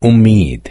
Umid.